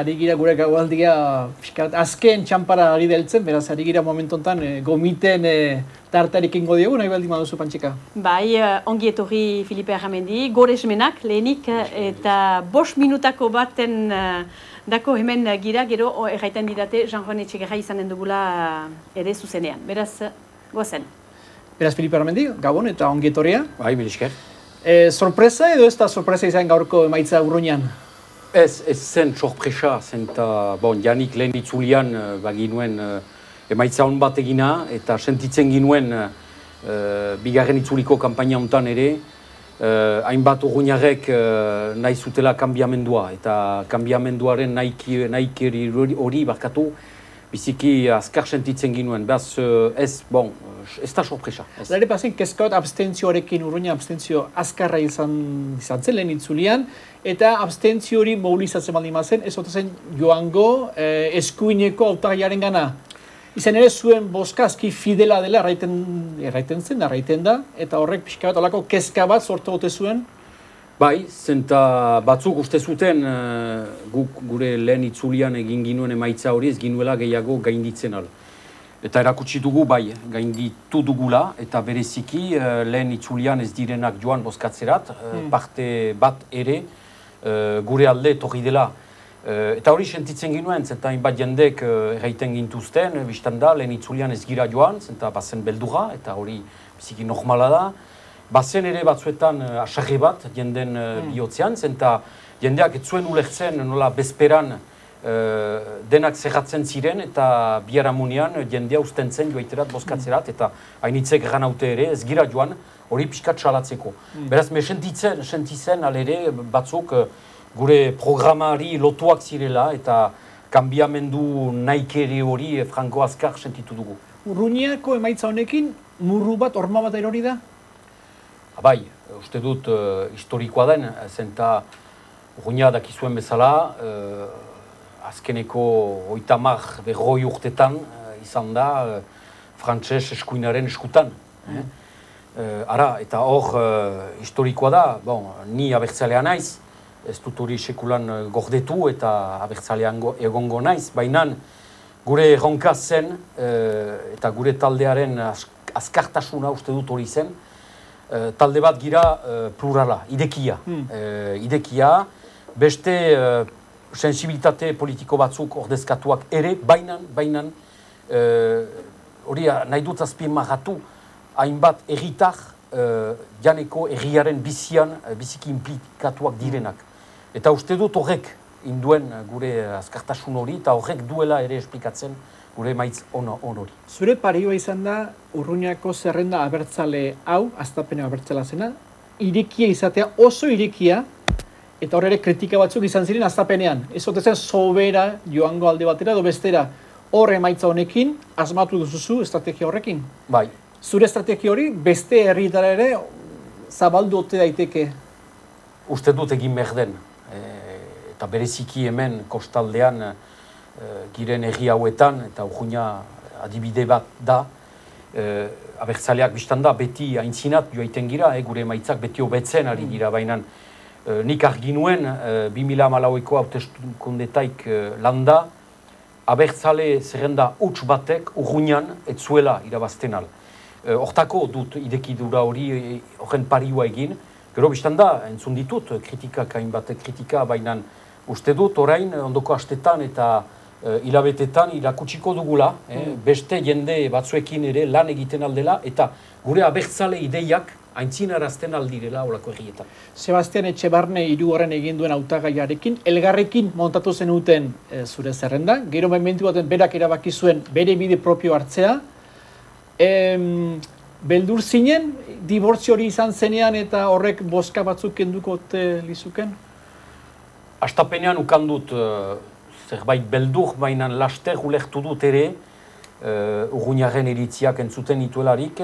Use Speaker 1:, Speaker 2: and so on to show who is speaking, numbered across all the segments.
Speaker 1: Ari gira gure gaualdia azken txampara ari deltzen, beraz ari gira momentu honetan e, gomiten e, tartarik ingo diogu, nahi baldin baduzu pantxika.
Speaker 2: Bai, uh, ongi etorri Filipe Arramendi, gore esmenak lehenik eta bos minutako baten dako hemen gira, gero erraiten didate Jean-René Txegerra izanen dugula ere zuzenean. Beraz, goazen.
Speaker 1: Beraz Filipe Arramendi, gabon eta ongi etorria.
Speaker 3: Bai, milisker.
Speaker 1: E, sorpresa edo ez da sorpresa izan gaurko emaitza urruñan?
Speaker 3: Ez, ez zen sorpresa, zen eta, bon, janik lehen itzulian uh, baginuen uh, emaitza hon bat egina, eta sentitzen ginuen uh, bigarren itzuliko kampaina hontan ere, uh, hainbat urruñarek uh, nahi zutela kanbiamendua, eta kanbiamenduaren nahi hori barkatu, biziki azkar sentitzen ginuen, behaz ez, bon, ez da sorpresa.
Speaker 1: Lare pasen, kezkaot abstentzioarekin urruina abstentzio azkarra izan, izan zen lehen itzulian, eta abstentzio hori mobilizatzen baldin mazen, ez zen joango eh, eskuineko autagaiaren gana. Izan ere zuen boskazki fidela dela erraiten, erraiten zen, erraiten da, eta horrek pixka bat olako kezka bat sortu gote zuen.
Speaker 3: Bai, zenta batzuk uste zuten uh, guk gure lehen itzulian egin ginuen emaitza hori ez ginuela gehiago gainditzen al. Eta erakutsi dugu bai, gainditu dugula, eta bereziki uh, lehen itzulian ez direnak joan bozkatzerat, uh, parte bat ere gure alde torri dela. Eta hori sentitzen ginuen, zenta hainbat jendek erraiten gintuzten, biztan da, lehen itzulian ez gira joan, zenta bazen beldura, eta hori biziki normala da. Bazen ere batzuetan uh, asarri bat jenden uh, bihotzean, zenta jendeak ez zuen ulertzen nola bezperan Eh, denak zerratzen ziren eta biharamunean jendea usten zen joaiterat bozkatzerat eta hainitzek gan haute ere ez gira joan hori pixkat salatzeko. Mm. Beraz, me sentitzen, sentitzen alere batzuk eh, gure programari lotuak zirela eta kanbiamendu naikere hori eh, franko azkar sentitu dugu.
Speaker 1: Urruñako emaitza honekin murru bat, orma bat erori da?
Speaker 3: Bai, uste dut historikoa den, zenta Urruña dakizuen bezala, azkeneko oitamar berroi urtetan uh, izan da uh, frantses eskuinaren eskutan. Mm. Eh? Uh, ara, eta hor uh, historikoa da, bon, ni abertzalea naiz, ez dut hori sekulan uh, gordetu eta abertzalean egongo naiz, baina gure erronka zen eta gure taldearen azkartasuna uste dut hori zen, uh, talde bat gira uh, plurala, idekia. Mm. Uh, idekia, beste sensibilitate politiko batzuk ordezkatuak ere, bainan, bainan, eh, hori uh, nahi dut azpien maratu, hainbat erritar uh, janeko erriaren bizian, uh, biziki implikatuak direnak. Eta uste dut horrek induen gure azkartasun hori, eta horrek duela ere esplikatzen gure maitz ono hori.
Speaker 1: Zure parioa izan da, urruñako zerrenda abertzale hau, aztapena abertzala zena, irikia izatea, oso irikia, eta hor ere kritika batzuk izan ziren aztapenean. Ez zen sobera joango alde batera edo bestera hor emaitza honekin asmatu duzuzu estrategia horrekin.
Speaker 3: Bai.
Speaker 1: Zure estrategia hori beste herrietara ere zabaldu ote daiteke?
Speaker 3: Uste dut egin behar den. E, eta bereziki hemen kostaldean giren herri hauetan eta urguina adibide bat da. E, abertzaleak biztan da beti haintzinat joaiten gira, e, gure emaitzak beti hobetzen ari gira, baina Uh, nik argi nuen, 2000 malaueko hauteskundetaik uh, landa, abertzale zerrenda huts batek urruñan etzuela irabazten al. Uh, hortako dut idekidura hori horren pariua egin, gero biztan da, entzun ditut, kritika kain batek kritika, baina uste dut orain ondoko astetan eta hilabetetan irakutsiko dugula, eh, mm. beste jende batzuekin ere lan egiten aldela, eta gure abertzale ideiak aintzinarazten aldirela olako egietan.
Speaker 1: Sebastian Etxebarne hirugarren egin duen autagaiarekin, elgarrekin montatu zenuten e, zure zerrenda, gero momentu baten berak erabaki zuen bere bide propio hartzea. E, beldur zinen, dibortzio hori izan zenean eta horrek boska batzuk kenduko lizuken?
Speaker 3: Astapenean ukandut uh, zerbait beldur, baina laster ulektu dut ere, uh, urguñaren eritziak entzuten ituelarik,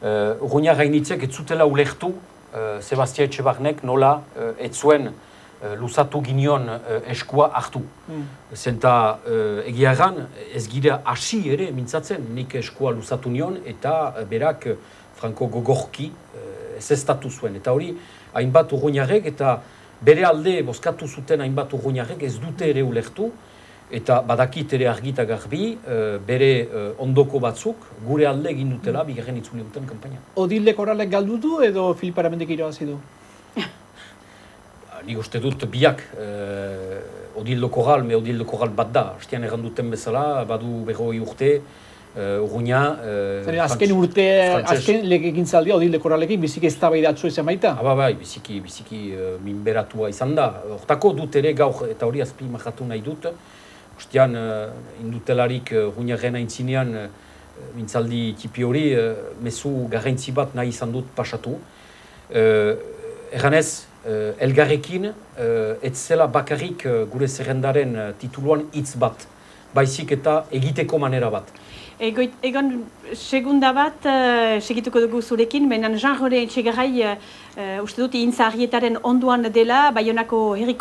Speaker 3: Uh, Urruña gainitzek ez zutela ulertu uh, Sebastia Etxebarnek nola uh, ez zuen uh, luzatu ginion uh, eskua hartu. Mm. Zenta uh, egia egan ez gira hasi ere mintzatzen nik eskua luzatu nion eta berak Franco Gogorki uh, ez estatu zuen. Eta hori hainbat urruñarek eta bere alde bozkatu zuten hainbat urruñarrek ez dute ere ulertu, eta badakit ere argita garbi, eh, bere eh, ondoko batzuk gure alde egin dutela bigarren itzuli duten kanpaina.
Speaker 1: Odilde koralek galdu du edo Filip Aramendik irabazi du?
Speaker 3: Nik uste dut biak, eh, Odildo Koral, me Odildo Koral bat da. Hastian erranduten bezala, badu berroi urte, eh, urruña... Eh,
Speaker 1: Zeren, azken urte,
Speaker 3: frantses-
Speaker 1: azken legegintzaldia Odilde koralekin biziki ez tabaidatzu izan baita.
Speaker 3: Aba bai, biziki, biziki eh, minberatua izan da. Hortako dut ere gaur, eta hori azpi marratu nahi dut. Ostean, uh, indutelarik uh, ruñaren aintzinean, uh, mintzaldi tipi hori, uh, mezu garrantzi bat nahi izan dut pasatu. Uh, Erranez, uh, elgarrekin, uh, ez zela bakarrik uh, gure zerrendaren uh, tituluan hitz bat, baizik eta egiteko manera bat.
Speaker 2: Egoit, egon, segunda bat, uh, segituko dugu zurekin, menan Jean Rode Etxegarai, uh, uste dut, intza onduan dela, Baionako herriko